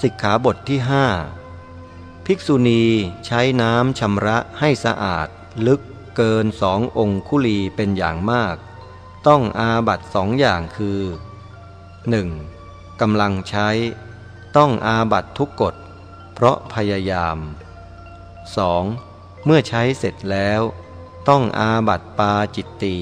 สิกขาบทที่ห้าภิกษุณีใช้น้ำชำระให้สะอาด ลึกเกินสององคุลีเป็นอย่างมาก ต้องอาบัตสองอย่างคือ 1. กำลังใช้ ต้องอาบัตทุกกฎ เพราะพยายาม 2. เมื่อใช้เสร็จแล้ว ต้องอาบัตปาจิตตี